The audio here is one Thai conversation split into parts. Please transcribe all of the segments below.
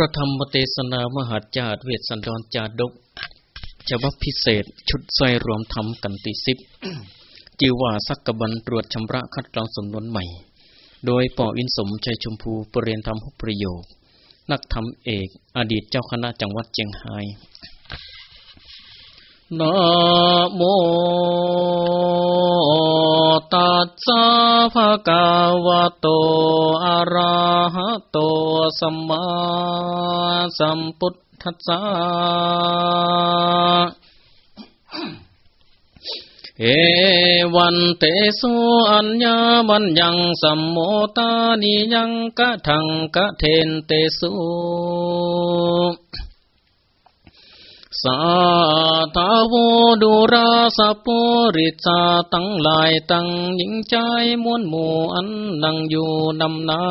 พระธรรมเทศนามหาจาดเวสสันดรจาดกฉบับพิเศษชุดใส่รวมธรรมกันติสิบจิว่าสักกบันตรวจชำระคัดกรองสมนวนใหม่ โดยป่ออินสมใจชมพูปรเรียนธรรมหุประโยค นักธรรมเอก อดีตเจ้าคณะจังหวัดเจียงไฮ้นะโม ตัสสะภะคะวะโต อะระหะโต สัมมาสัมพุทธัสสะเอวันเตสุอัญญาบัญญังสัมโมตานิยังกะทังกะเทนเตสุ สาธาวดูราสปุริสาตั้งลายตั้งหญิงใจมวนหมู่อันนั่งอยู่นำนา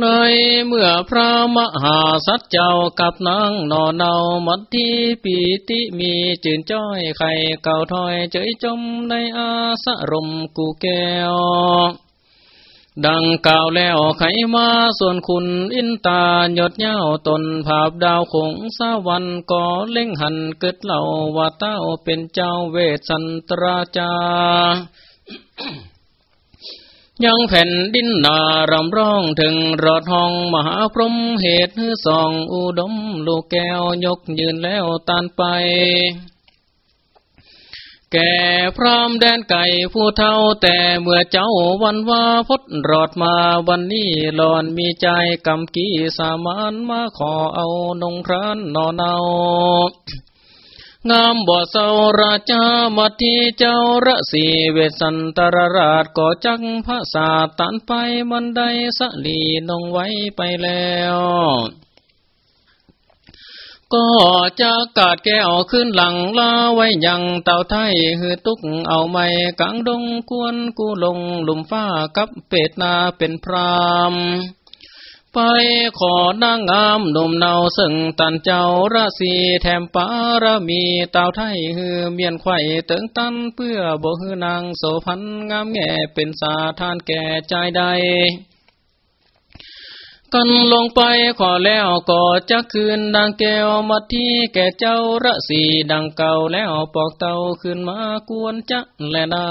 ในเมื่อพระมหาสัจเจ้ากับนางนอนเนามัดที่ปีติมีจื่นจ้อยไข่เก่าถอยเจยจมในอาสรมกูแก้ว ดังกล่าวแล้วไขมาส่วนคุณอินตาหยดเย้าตนภาพดาวคงสวรรค์ก่อเล่งหันเกิดเหล่าว่าเต้าเป็นเจ้าเวสสันตราจา ยังแผ่นดินนารำร้องถึงรอดห้องมหาพรหมเหตุสองอุดมลูกแก้วยกยืนแล้วตานไป แก่พรามแดนไก่ผู้เท่าแต่เมื่อเจ้าวันว่าพดรอดมาวันนี้หลอนมีใจกำกี้สามานมาขอเอานงพรานนอนเอางามบ่เศร้าราชามาที่เจ้าระสีเวสันตรราชก่อจักพระสาตันไปมันได้สลีนงไว้ไปแล้ว ก็จะกาดแก้วขึ้นหลังลาไว้ยังเต่าไทยหือตุกเอาไม้กังดงกวนกูลงหลุมฟ้ากับเป็ดนาเป็นพรามไปขอนางงามหนุ่มเนาซึ่งตันเจ้าราศีแถมปารมีเต่าไทยฮือเมียนไข่เติงตันเพื่อบ่ฮือนางโสพันงามแง่เป็นสาทานแก่ใจใด กันลงไปขอแล้วก็จะคืนดังแก้วมาที่แก่เจ้าระสีดังเก่าแล้วปอกเตาขึ้นมากวนจะแลนา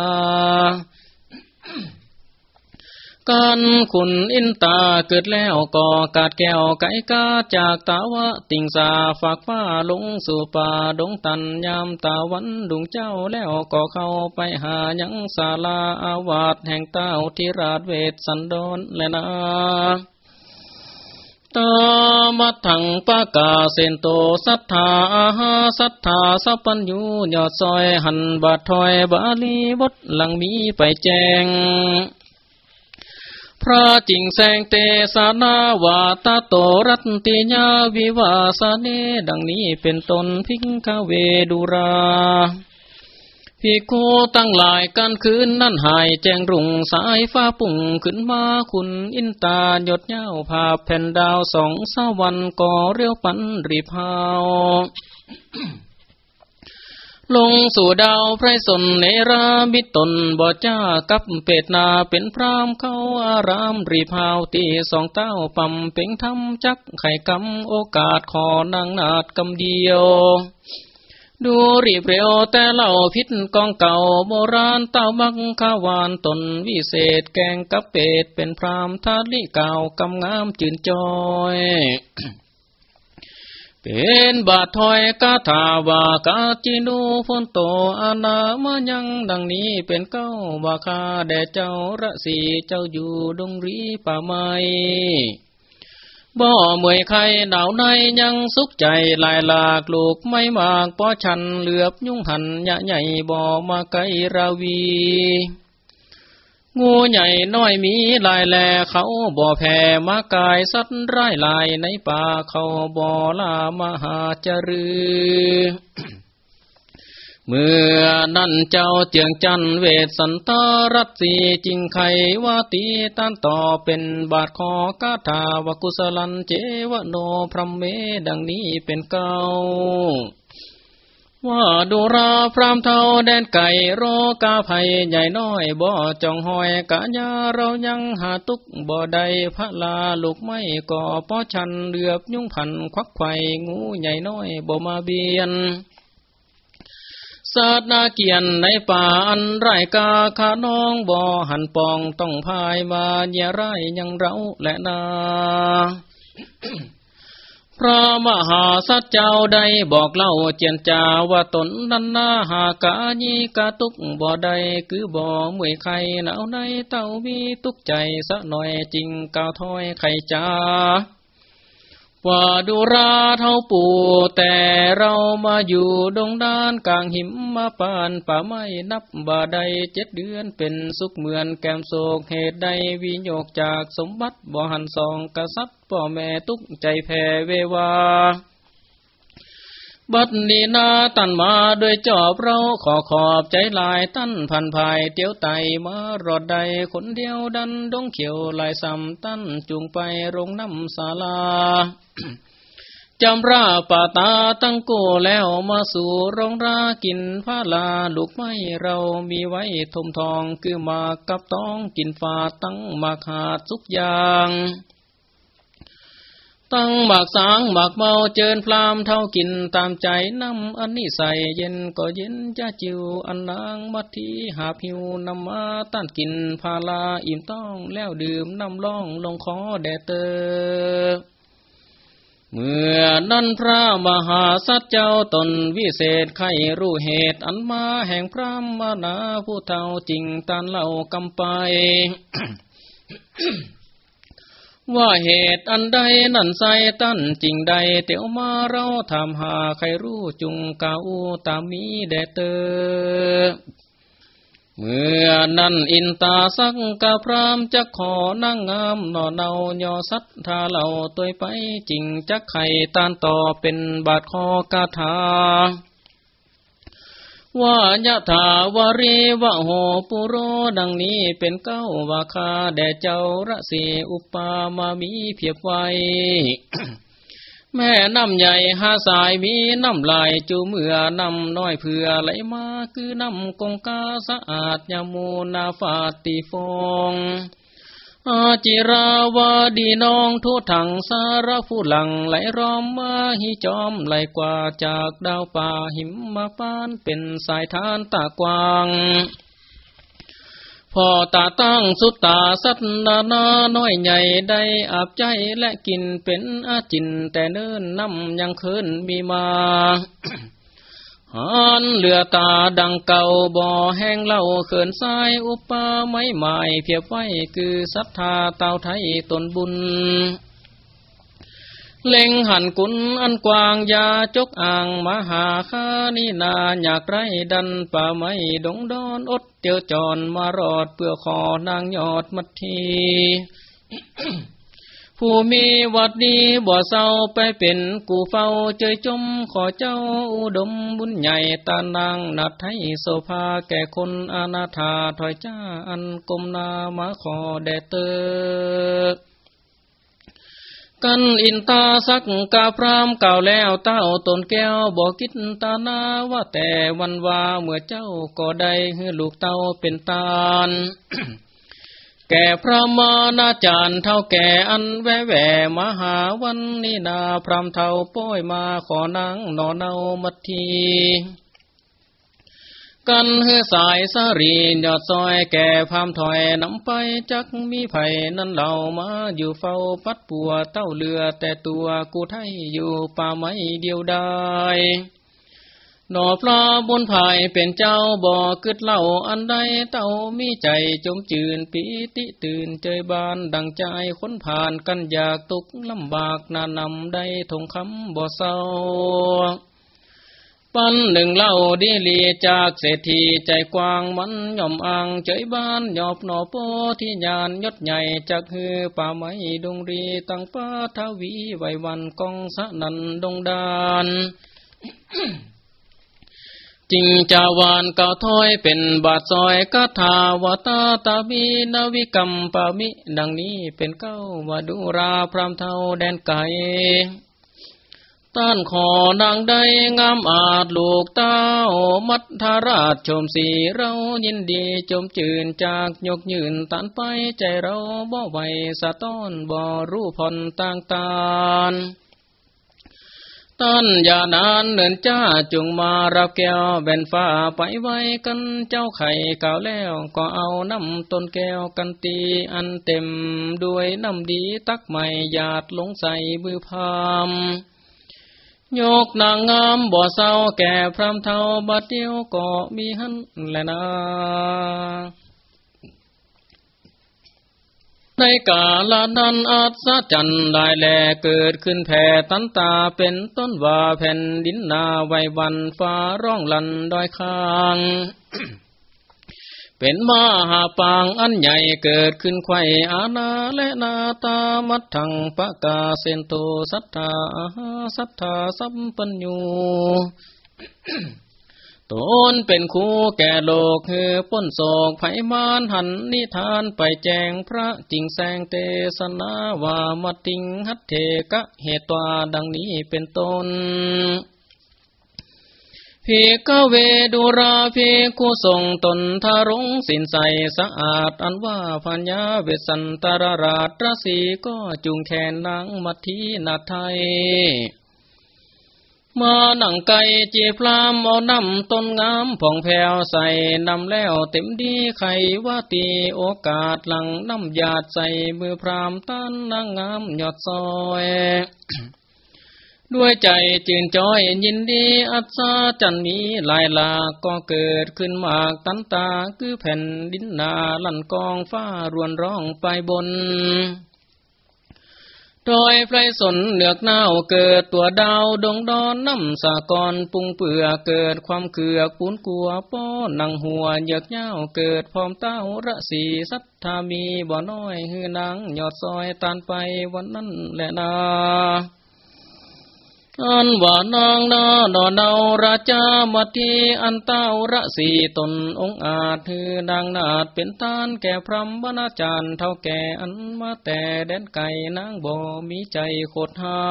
การขุนอินตาเกิดแล้วก็กาดแก้วไก่กาจากตาวะติงสาฝากฟ้าลงสู่ป่าดงตันยามตาวันดุงเจ้าแล้วก็เข้าไปหายังศาลาอาวาสแห่งเต้าทิราชเวทสันดอนและนา ตามัทังปะกาเซนโตสัทธาอาหาสัทธาสัพพัญญูยอดซอยหันบาทอยบาลีบทหลังมีไปแจงพระจิงแสงเตสานาวาตาโตรัตติญาวิวาสเนดังนี้เป็นตนพิงคเวดุรา พิกูตั้งหลายกันคืนนั่นหายแจงรุ่งสายฟ้าปุ่งขึ้นมาคุณอินตาหยดเย้าภาพแผ่นดาวสองสวรรค์ก่อเรียวปันรีพาวลงสู่ดาวไพรสนเนราบิตนบ่จ้ากับเป็ดนาเป็นพรามเข้าอารามรีพาวตีสองเต้าปั่มเป่งทำจักไข่กำโอกาสขอนางนาดกำเดียว ดูรีบเร็วแต่เล่าพิษกองเก่าโบราณเต้าบังขาวานตนวิเศษแกงกับเป็ดเป็นพรามทาลิเก่ากำงามจืนจอยเป็นบาทถอยกาถาวากาจินูฝนโตอานามายังดังนี้เป็นเก้าบาคาแด่เจ้าระสีเจ้าอยู่ดงรีป่าไม้ บ่เมื่อยไข่หนาวในยังสุขใจลายหลากลูกไม่มากพอฉันเหลือบยุ่งหันยะใหญ่บ่มาไกลราวี งูใหญ่น้อยมีลายแลเขาบ่แผ่มากายสัตว์ร้ายลายในป่าเขาบ่ลามหาจรือ เมื่อนั่นเจ้าเจียงจันเวสันตารัตสีจิงไขวาตีตันต่อเป็นบาทขอกาถาวกุสลันเจวโนพรหมเมดังนี้เป็นเก้าว่าดูราพรามเทาแดนไก่โรกาภัยใหญ่น้อยบ่อจองหอยกะยาเรายังหาตุกบ่ใดพระลาลูกไม่ก่อป้อชันเลือบยุ่งพันควักไข่งูใหญ่น้อยบ่มาเบียน สาดนาเกียนในป่าอันไรกาขาน้องบ่อหันปองต้องพายมาเย่ไรยังเราและนาพระมหาสัจเจ้าได้บอกเล่าเจียนจาว่าตนนั้นนาหากาญีกาตุกบ่อใดคือบ่เมื่อยไข่หนาวในเต้ามีตุกใจสะหน่อยจริงกาวถ้อยไข่จ้า ว่าดูราเท่าปู่ แต่เรามาอยู่ดงดานกลางหิมมาปานป่าไม้นับบาใดเจ็ดเดือนเป็นสุขเหมือนแกมโศกเหตุใดวิโยกจากสมบัติบ่หันสองกษัตริย์พ่อแม่ตุกใจแผ่เววา บัดนี้นาตันมาด้วยจอบเราขอขอบใจลายตั้นพันภายเตียวไตมารอดใดคนเดียวดันดงเขียวลายซ้ำตั้นจุงไปโรงน้ำศาลาจำราป่าตาตั้งโกแล้วมาสู่โรงรากินผ้าลาลูกไม้เรามีไว้ทมทองคือมากับต้องกินฝาตั้งมาขาดทุกอย่าง ตั้งหมากสางหมากเมาเจิญพรามเท่ากินตามใจน้ำอันนี้ใส่เย็นก็เย็นจะจิวอันนางมัดทีหาผิวนำมาต้านกินพาลาอิ่มต้องแล้วดื่มน้ำล่องลงคอแดเตอเมื่อนั้นพระมหาสัจเจ้าตนวิเศษไขรู้เหตุอันมาแห่งพระมนาผู้เท่าจริงตานเล่ากำไป ว่าเหตุอันใดนั่นใส่ตั้นจริงใดเตียวมาเราทำหาใครรู้จุงกาอูตามีแดเตอเมื่อนั้นอินตาสักกะพรามจะขอนั่งงามนอเนายอสัทธาเหล่าตัวไปจริงจักไข่ตานต่อเป็นบาดคอกาถา ว่ายะถาวารีวะโหปุโรดังนี้เป็นเก้าวาคาแด่เจ้าระเสอุปามามีเพียบไวแม่น้ำใหญ่หาสายมีน้ำลายจูเมื่อน้ำน้อยเพื่อไหลมาคือน้ำกงกาสะอาดยามูนาฟาติฟอง อาจิราวาดีน้องทุถังสารผู้หลังไหลร้อมมาหิจอมไหลกว่าจากดาวป่าหิมมาปานเป็นสายทานตากวางพอตาตั้งสุตตาสัตนานาน้อยใหญ่ได้อาบใจและกินเป็นอาจินแต่เนิ่นน้ำยังคืนมีมา หันเลือตาดังเก่าบ่อแห้งเล่าเขินทรายอุปาไม้หมายเพียบไว้คือศรัทธาเต่าไทยตนบุญ เล็งหันกุนอันกว้างยาจกอ่างมหาคานีนาอยากไรดันป่าไม้ดงดอนอดเตียวจอนมารอดเพื่อขอนางยอดมัดที ผู้มีวัดดีบ่เศร้าไปเป็นกูเฝ้าเจยจมขอเจ้าอุดมบุญใหญ่ตานางนัดให้โสภาแก่คนอนาถาถอยจ้าอันกมนามาขอแดเตอกันอินตาสักกาพรามเก่าแล้วเต้าตนแก้วบอกกิดตานาว่าแต่วันวาเมื่อเจ้าก็ได้ให้ลูกเต้าเป็นตาล แก่พระมานาจารย์เท่าแก่อันแวแหวมหาวันนี้นาพรำเท่าป้อยมาขอนังนอนเนามัดที กันเฮือสายสารียอดซอยแก่พามถอยนำไปจักมีไผ่นั้นเหล่ามาอยู่เฝ้าปัดปัวเต้าเรือแต่ตัวกูไทยอยู่ป่าไม้เดียวได้ หนอพระบนภายเป็นเจ้าบ่อกึดเล่าอันใดเต้ามีใจจมจืนปีติตื่นเจยบานดังใจค้นผ่านกันอยากตกลำบากนานำได้ทงคำบ่เศร้าปันหนึ่งเล่าดีลีจากเศรษฐีใจกว้างมันย่อมอ่างเจยบ้านหยอบหนอโปที่ยานยศใหญ่จากฮือป่าไม้ดงรีตั้งป้าทวีไววันกองสะนันดงดาน จิงจาวานเก่าถ้อยเป็นบาทซอยกถาวตาตาบีนวิกรรมปามิ ดังนี้เป็นเก้าวาดุราพรามเทาแดนไก่ต้านขอนางได้งามอาจลูกเต้า มัทธาราชชมสีเรายินดีจมจืนจากยกยืนตันไปใจเราบ่ไหวสะต้อนบ่รู้พนต่างตานต้น อย่านานเนินจ้าจุงมารับแก้วแบนฟ้าไปไว้กันเจ้าไข่เก่าแล้ว ก็เอาน้ำต้นแก้วกันตีอันเต็มด้วยน้ำดีตักใหม่หยาดลงใส่มือพามยกนางงามบ่อเศร้าแก่พรำเทาบัดเดียวก็มีหันแลนะ ในกาลนันอัศจรรย์ได้แลเกิดขึ้นแผ่ตันตาเป็นต้นว่าแผ่นดินนาไววันฟ้าร้องลันดอยคางเป็นมหาปางอันใหญ่เกิดขึ้นไข่อาณาและนาตามัดทังปะกาเซนโตสัทธาสัทธาสัมปัญญู ตนเป็นคู่แก่โลกคือป้นโศกไผมานหันนิทานไปแจงพระจิงแสงเตสนาวามาติงหัตเทกะเหตุวาดังนี้เป็นต้นพีกเวดุราพีกุส่งตนทารงสินใสสะอาด อันว่าพัญญาเวสันตรราตรสีก็จุงแขนนางมัทีนาไทย มาหนังไก่จีพรามเอานำต้นงามผ่องแผ้วใส่นำแล้วเต็มดีไขว่าตีโอกาสหลังน้ำหยาดใส่มือพรามต้านนางงามหยอดซอยด้วยใจจื่นจ้อยยินดีอัศจันมีลายลาก็เกิดขึ้นมากตันตาคือแผ่นดินนาลั่นกองฟ้ารวนร้องไปบน โดยไฟสนเหนือกเน่าเกิดตัวดาวดงดอนน้ำสากรปุงเปื่อเกิดความเกือกปูนกัวป้อนังหัวเหยือกเน่าเกิดพร้อมเต้าระสีสัทธามีบ่อน้อยหือนังหยอดซอยตานไปวันนั้นแหละนา อันว่านางนาดอนเอาราชามาทีอันเต้าระสีตนองอาจคือนางนาดเป็นตานแก่พรำบนาจารย์เท่าแก่อันมาแต่แดนไก่นางบ่มีใจโคดเฮา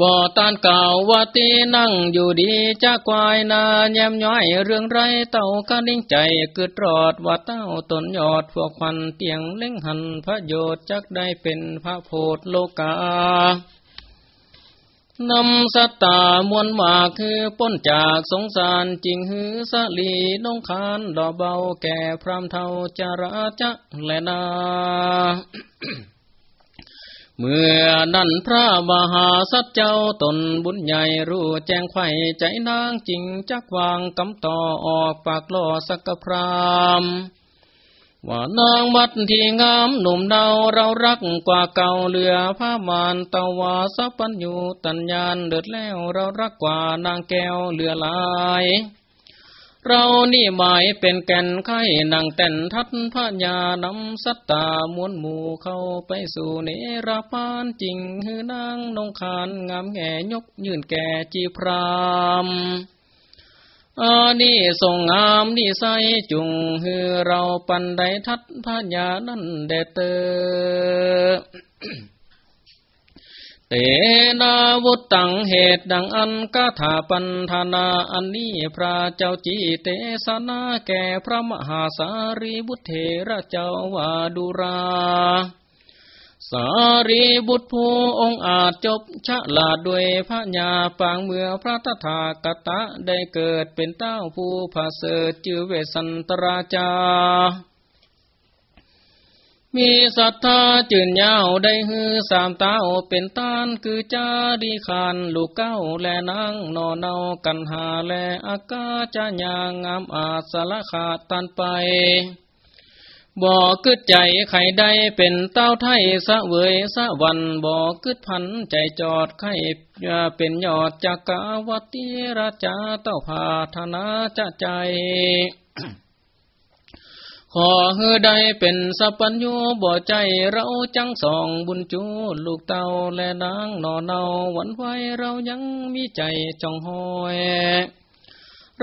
บ่ตานเก่าว่าตีนั่งอยู่ดีจ้ากวายนาแยมย้อยเรื่องไรเต่าก็นิ่งใจเกิดรอดว่าเต้าตนยอดพวกควันเตียงเล่งหันพระโยชน์จักได้เป็นพระโพธโลกา นำสัตตามวลมากคือป้นจากสงสารจริงหือสลีน้องคานดอกเบาแก่พรามเทาจาระจะและนา เมื่อนั้นพระมหาสัจเจ้าตนบุญใหญ่รู้แจ้งไข่ใจนางจริงจักวางกำต่อออกปากล่อสักพราม ว่านางวัดที่งามหนุ่มเดาเรารักกว่าเก่าเหลือผ้ามานตะวาสัปัญญูตัญญาณเดือดแล้วเรารักกว่านางแก้วเหลือลาย เรานี่หมายเป็นแก่นไข่นางแต่นทัดพระญานำสัตตามวนหมู่เข้าไปสู่เนรพานจริงหือนางนงคานงามแง่ยกยืนแก่จีพราม อานี่ส่งงามนี่ใสจุงฮือเราปันไดทัดพญานั่นเดเตอเตนาวุตตังเหตุดังอันกถาปันธนาอันนี้พระเจ้าจีเตสนาแก่พระมหาสารีบุตรเถระเจ้าวาดุรา สารีบุตรผู้องอาจจบชะลาดด้วยพระญาปางเมื่อพระตถากตะได้เกิดเป็นเต้าผู้ผาเสดจือเวสันตราจา มีศรัทธาจืนยาวได้ฮือสามเต้าเป็นต้านคือจาดีคานลูกเก้าและนางนอนเนากันหาและอากาจะยางงามอาสละขาดตันไป บ่กึดใจไข่ใดเป็นเต้าไทยสะเวยสะวันบ่กึดพันใจจอดไข่เป็นยอดจากกาวติราชาเต้าพาธนาจะใจ ขอเฮือใดเป็นสัพพัญญูบ่ใจเราจังสองบุญจูลูกเต้าและนางนอเนาวันไว้เรายังมีใจจองหอย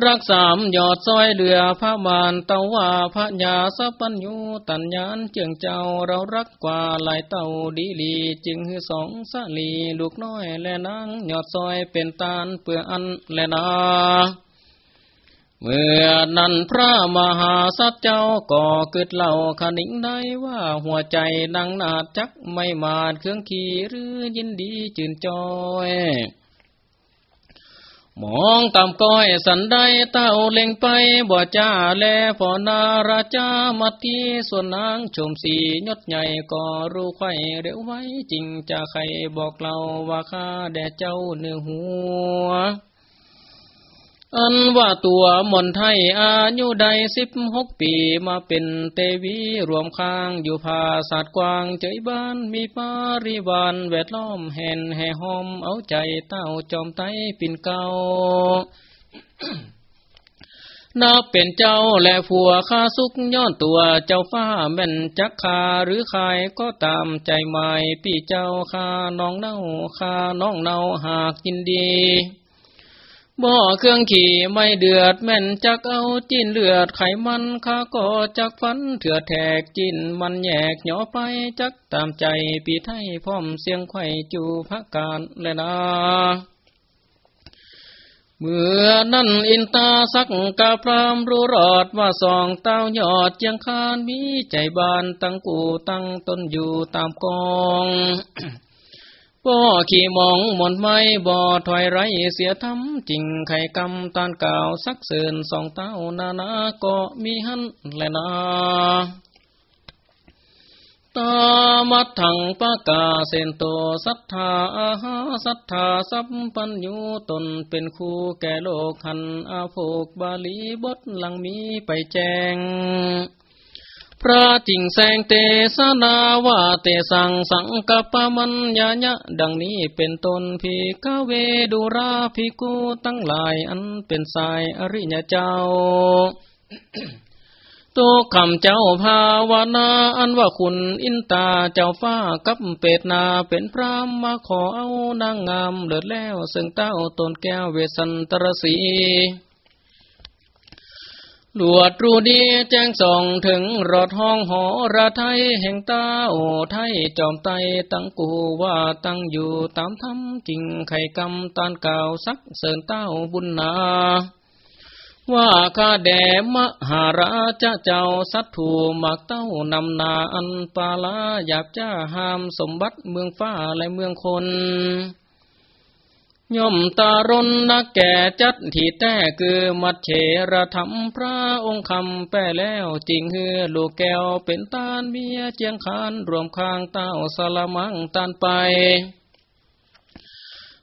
รักสามยอดซอยเรือพระมานเตาว่าพระยาสัปัญญูตัญญานเจียงเจ้าเรารักกว่าหลายเต่าดีลีจึงสองสลีลูกน้อยและนางยอดซอยเป็นตาลเปื่ออันและนาเมื่อนั้นพระมหาสัจเจ้าก็เกิดเล่าขนิงได้ว่าหัวใจนังนาจักไม่มาดเครื่องขี่หรือยินดีจืนจอย มองตามก้อยสันได้เต้าเล็งไปบ่จ้าแลพอนาราชามาทีส่วนนางชมสียศใหญ่ก็รู้ไข่เร็วไว้จริงจะใครบอกเราว่าข้าแด่เจ้าเนื้อหัว อันว่าตัวมนไทยอายุใดสิบหกปีมาเป็นเตวีรวมข้างอยู่ภาศาสกวางเจยบ้านมีปาริวานแวดล้อมแห่นแห่หอมเอาใจเต้าจอมไตปินเก่านับเป็นเจ้าและผัวข้าสุกย้อนตัวเจ้าฟ้าแม่นจักคาหรือใครก็ตามใจหมายพี่เจ้าข้าน้องเน่าข้าน้องเน่าหากยินดี บ่อเครื่องขี่ไม่เดือดแม่นจักเอาจินเลือดไขมันข้าก็จักฟันเถื่อแทกจินมันแยกหย่อไปจักตามใจปีไทยพร้อมเสียงไข่จูพักการและนาเมื่อนั่นอินตาสักกาพรามรู้รอดว่าสองเต้ายอดเจียงคานมีใจบานตั้งกูตั้งตนอยู่ตามกอง บ่ขี่มองหมนไม่บ่ถอยไรเสียทำจริงไข่กำตานก่าวสักเสืนสองเต้านานาก็มีหันแลนาตามัดถังปะกาเซนโตสัทธาอาหาสัทธาสัพปัญญูตนเป็นคู่แก่โลกหันอาโภกบาลีบทหลังมีไปแจง ระจิงแสงเตสนาว่าเตสังสังกปมัญญาญะดังนี้เป็นตนพิกเวดุราภิกูตั้งหลายอันเป็นสายอริยเจ้าตัวคำเจ้าภาวนาอันว่าคุณอินตาเจ้าฟ้ากับเป็ดนาเป็นพรามมาขอเอานางงามเลิศแล้ว ซึ่งเต้าตนแก้วเวสันตรสี ลวดรูดีแจ้งส่องถึงรอดห้องหอระไทยแห่งตาโอไทยจอมไตตั้งกูว่าตั้งอยู่ตามธรรมจริงไข่กำตานเก่าสักเสริญเต้าบุญนาว่าข้าแด่มหาราชเจ้าสัตถูมักเต้านำนาอันปาลาอยากจะห้ามสมบัติเมืองฟ้าและเมืองคน ย่อมตารนนักแก่จัดที่แต่คือมัดเฉระธรรมพระองค์คำแปลแล้วจริงเฮือลูกแก้วเป็นตานเบียเจียงคานรวมข้างเต้าสลมังตานไป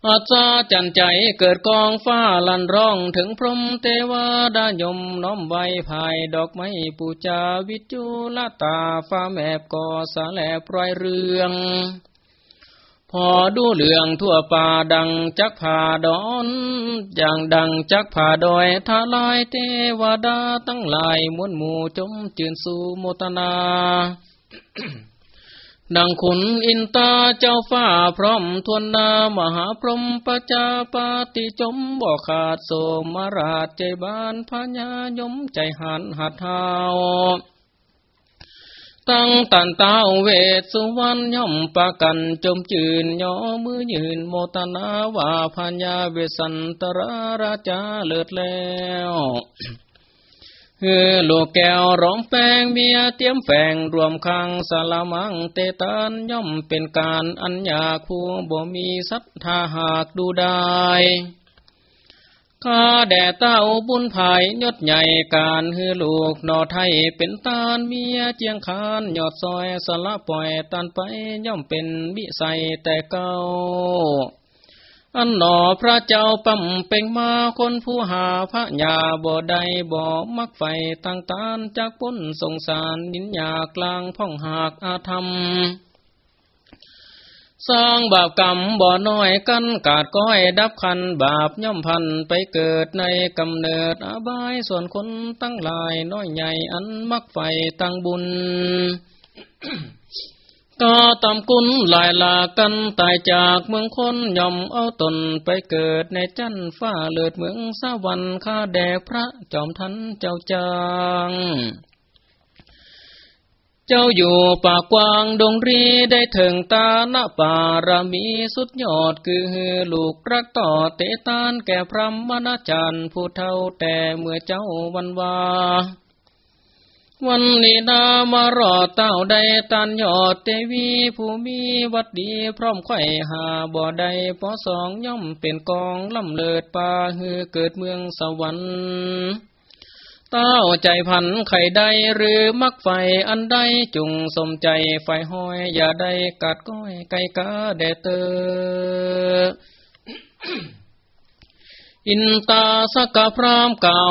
อาจาจันใจเกิดกองฟ้าลันร้องถึงพรมเทวดายมน้อมไว้ภายดอกไม้ปูจาวิจุลตาฟ้าแมบก่อสาแลปล่อยเรือง พอดูเหลืองทั่วป่าดังจักผ่าดอน อย่างดังจักผ่าดอยทาลายเทวดาตั้งหลายมวนหมู่จมจืนสู่โมตนา ดังขุนอินตาเจ้าฟ้าพร้อมทวนนามหาพรหมปจาปาติจมบ่ขาดโสมราชใจบานพญายมใจหันหัดเท้า ตั้งตันเต้าเวทสุวรรณย่อมปะกันจมจืนย่อมือยืนโมตนาว่าพัญญาเวสันตราราชาเลิศแล้วเฮือลูกแก้วร้องแปงเมียเตรียมแฝงรวมคังสลามังเตตานย่อมเป็นการอัญญาคูบ่มีศรัทธาหากดูได้ ข้าแด่เต้าบุญภายยศใหญ่การฮือลูกนอไทยเป็นตานเมียเจียงคานยอดซอยสละปล่อยตันไปย่อมเป็นวิใสแต่เก่าอันหนอพระเจ้าปั๊มเป่งมาคนผู้หาพระยาบ่ใดบ่มักไฟตั้งตานจากพ้นสงสารนินยากลางพ่องหากอาธรรม สร้างบาปกรรมบ่อน้อยกันกาดก้อยดับคันบาปย่อมพันไปเกิดในกำเนิดอาบายส่วนคนตั้งหลายน้อยใหญ่อันมักไฟตั้งบุญ ก็ตำกุนลายลากันตายจากเมืองคนย่อมเอาตนไปเกิดในจันฟ้าเลือดเมืองสวรรค์ข้าแดกพระจอมทันเจ้าจาง เจ้าอยู่ป่ากว้างดงรีได้ถึงตาณป่ารามีสุดยอดคือลูกรักต่อเตตานแก่พระมณจันผู้เท่าแต่เมื่อเจ้าวันวาวันนี้นามารอเต้าใดตันยอดเตวีผู้มีวัดดีพร้อมไข่หาบ่อใดปอสองย่อมเป็นกองล่ำเลิดป่าฮือเกิดเมืองสวรรค์ เต้าใจพันไข่ใดหรือมักไฟอันใดจุงสมใจไฟห้อย อย่าได้กัดก้อยไก่กาแดเตออินตาสกพรามเก่า